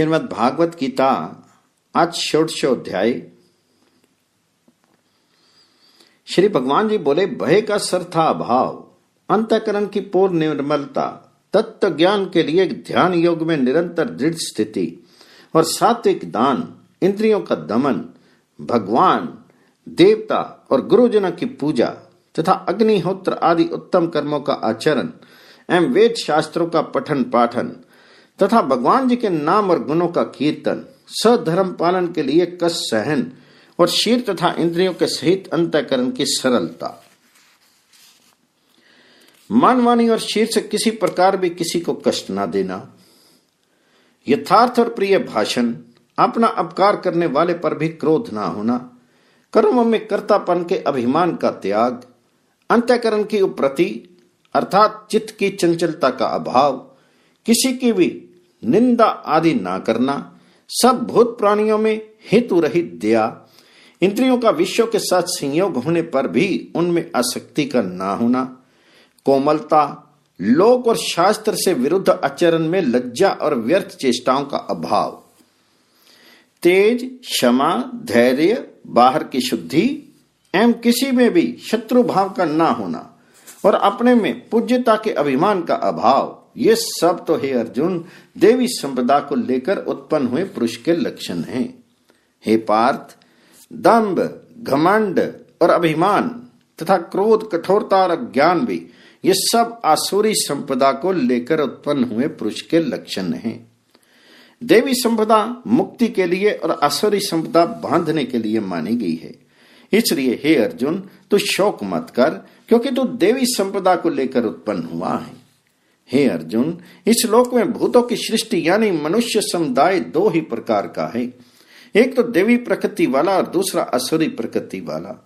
श्रीमद भागवत गीता, आज षोडशोध्याय श्री भगवान जी बोले, भय का सर था अभाव, अंतकरण की पूर्ण निर्मलता, तत्व ज्ञान के लिए ध्यान योग में निरंतर दृढ़ स्थिति और सात्विक दान, इंद्रियों का दमन, भगवान, देवता और गुरुजनों की पूजा तथा अग्निहोत्र आदि उत्तम कर्मों का आचरण एवं वेद शास्त्रों का पठन पाठन तथा भगवान जी के नाम और गुणों का कीर्तन, सधर्म पालन के लिए कस सहन और शीर तथा इंद्रियों के सहित अंतकरण की सरलता। मानवानी और शीर से किसी प्रकार भी किसी को कष्ट ना देना। यथार्थ और प्रिय भाषण, अपना अपकार करने वाले पर भी क्रोध ना होना। कर्म में कर्तापन के अभिमान का त्याग अंत्यकरण की उपरति, अर्थात चित्त की चंचलता का अभाव, किसी की भी निंदा आदि ना करना, सब भूत प्राणियों में हेतु रहित दया, इंद्रियों का विश्व के साथ संयोग होने पर भी उनमें आसक्ति का ना होना, कोमलता, लोक और शास्त्र से विरुद्ध आचरण में लज्जा और व्यर्थ चेष्टाओं का अभाव, तेज, क्षमा, धैर्य, बाहर की शुद्धि, एवं किसी में भी शत्रु भाव का ना होना और अपने में पूज्यता के अभिमान का अभाव ये सब तो हे अर्जुन, देवी संपदा को लेकर उत्पन्न हुए पुरुष के लक्षण हैं। हे पार्थ दम्भ घमंड और अभिमान तथा क्रोध, कठोरता और ज्ञान भी, ये सब आसुरी संपदा को लेकर उत्पन्न हुए पुरुष के लक्षण हैं। देवी संपदा मुक्ति के लिए और आसुरी संपदा बांधने के लिए मानी गई है। इसलिए हे अर्जुन, तू शोक मत कर, क्योंकि तू देवी संपदा को लेकर उत्पन्न हुआ है। हे अर्जुन, इस लोक में भूतों की सृष्टि यानी मनुष्य समुदाय दो ही प्रकार का है। एक तो देवी प्रकृति वाला और दूसरा असुरी प्रकृति वाला।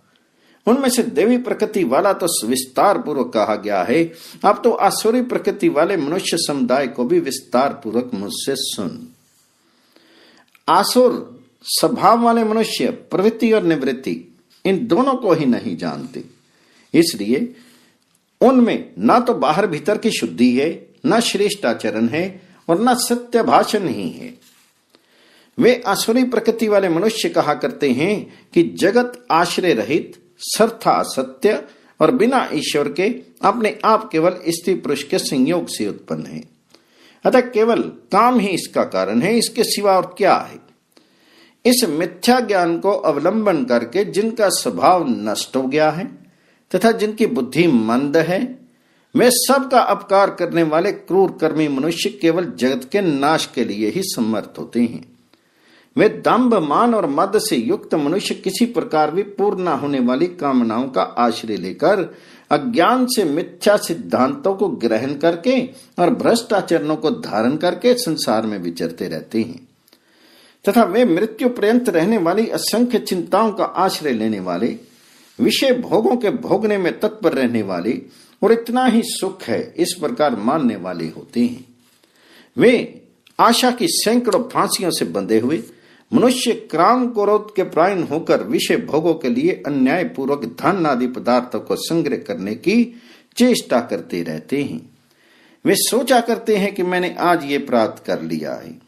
उनमें से देवी प्रकृति वाला तो विस्तार पूर्वक कहा गया है। अब तो आसुरी प्रकृति वाले मनुष्य समुदाय को भी विस्तार पूर्वक मुझसे सुन। आसुर स्वभाव वाले मनुष्य प्रवृत्ति और निवृत्ति, इन दोनों को ही नहीं जानते। इसलिए उनमें न तो बाहर भीतर की शुद्धि है, न श्रेष्ठ आचरण है और न सत्य भाषण ही है। वे आसुरी प्रकृति वाले मनुष्य कहा करते हैं कि जगत आश्रय रहित, सर्था सत्य और बिना ईश्वर के अपने आप केवल स्त्री पुरुष के संयोग से उत्पन्न है। अतः केवल काम ही इसका कारण है, इसके सिवा और क्या है? इस मिथ्या ज्ञान को अवलंबन करके जिनका स्वभाव नष्ट हो गया है तथा जिनकी बुद्धि मंद है, वे सबका अपकार करने वाले क्रूर कर्मी मनुष्य केवल जगत के नाश के लिए ही समर्थ होते हैं। वे दम्भ मान और मद से युक्त मनुष्य किसी प्रकार भी पूर्ण न होने वाली कामनाओं का आश्रय लेकर, अज्ञान से मिथ्या सिद्धांतों को ग्रहण करके और भ्रष्टाचरणों को धारण करके संसार में विचरते रहते हैं। तथा वे मृत्यु पर्यंत रहने वाली असंख्य चिंताओं का आश्रय लेने वाले विषय भोगों के भोगने में तत्पर रहने वाले और इतना ही सुख है, इस प्रकार मानने वाले होते हैं। वे आशा की सैकड़ों फांसियों से बंधे हुए, मनुष्य क्राम क्रोध के प्रायण होकर विषय भोगों के लिए अन्याय पूर्वक धन आदि पदार्थों को संग्रह करने की चेष्टा करते रहते हैं। वे सोचा करते हैं कि मैंने आज ये प्राप्त कर लिया है,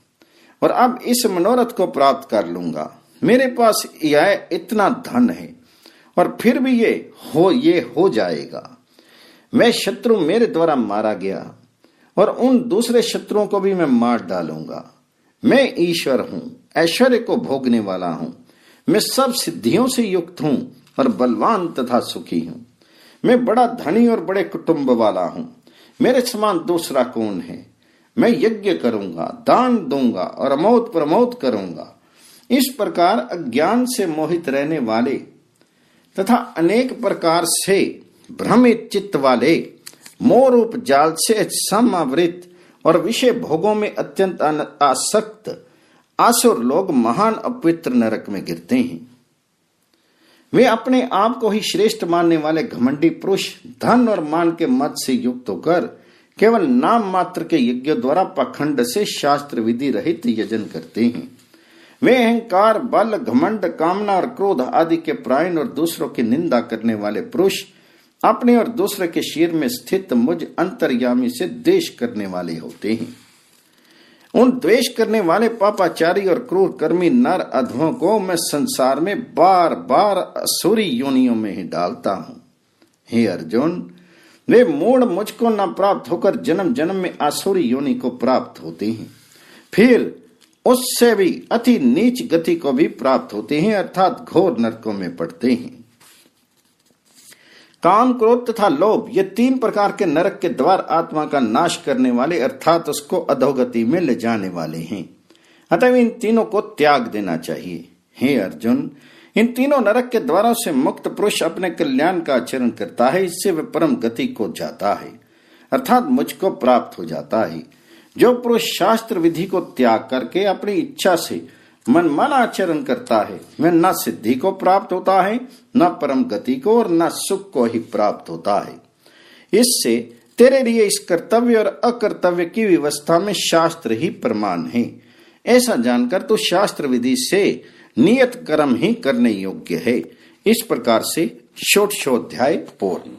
और अब इस मनोरथ को प्राप्त कर लूँगा। मेरे पास यह इतना धन है और फिर भी ये हो ये हो जाएगा। मैं शत्रु मेरे द्वारा मारा गया और उन दूसरे शत्रुओं को भी मैं मार डालूँगा। मैं ईश्वर हूँ, ऐश्वर्य को भोगने वाला हूँ। मैं सब सिद्धियों से युक्त हूँ और बलवान तथा सुखी हूँ। मैं बड़ा धनी और बड़े कुटुंब वाला हूँ। मेरे समान दूसरा कौन है? मैं यज्ञ करूँगा, दान दूँगा और अमोद प्रमोद करूँगा। इस प्रकार अज्ञान से मोहित रहने वाले तथा अनेक प्रकार से भ्रमित चित्त वाले मोरूप जाल से समावृत और विषय भोगों में अत्यंत आसक्त आसुर लोग महान अपवित्र नरक में गिरते हैं। वे अपने आप को ही श्रेष्ठ मानने वाले घमंडी पुरुष धन और मान के मत से युक्त होकर केवल नाम मात्र के यज्ञ द्वारा पखंड से शास्त्र विधि रहित यजन करते हैं। वे अहंकार बल, घमंड, कामना और क्रोध आदि के प्रायण और दूसरों की निंदा करने वाले पुरुष अपने और दूसरे के शीर में स्थित मुझ अंतर्यामी से देश करने वाले होते हैं। उन द्वेष करने वाले पापाचारी और क्रूर कर्मी नर अधमों को मैं संसार में बार बार असुरी योनियों में ही डालता हूँ। हे अर्जुन, वे मूड मुझको न प्राप्त होकर जन्म जन्म में आसुरी योनि को प्राप्त होते हैं। फिर उससे भी अति नीच गति को भी प्राप्त होते हैं, अर्थात घोर नरकों में पड़ते हैं। काम क्रोध तथा लोभ, ये तीन प्रकार के नरक के द्वार आत्मा का नाश करने वाले, अर्थात उसको अधोगति में ले जाने वाले हैं। अतः इन तीनों को त्याग देना चाहिए। हे अर्जुन, इन तीनों नरक के द्वारों से मुक्त पुरुष अपने कल्याण का आचरण करता है, इससे वह परम गति को जाता है, अर्थात मुझको प्राप्त हो जाता है। जो पुरुष शास्त्र विधि को त्याग करके अपनी इच्छा से मन मन आचरण करता है, वह न सिद्धि को प्राप्त होता है, न परम गति को और न सुख को ही प्राप्त होता है। इससे तेरे लिए इस कर्तव्य और अकर्तव्य की व्यवस्था में शास्त्र ही प्रमाण है। ऐसा जानकर तो शास्त्र विधि से नियत कर्म ही करने योग्य है। इस प्रकार से शोट शोध्याय पूर्ण।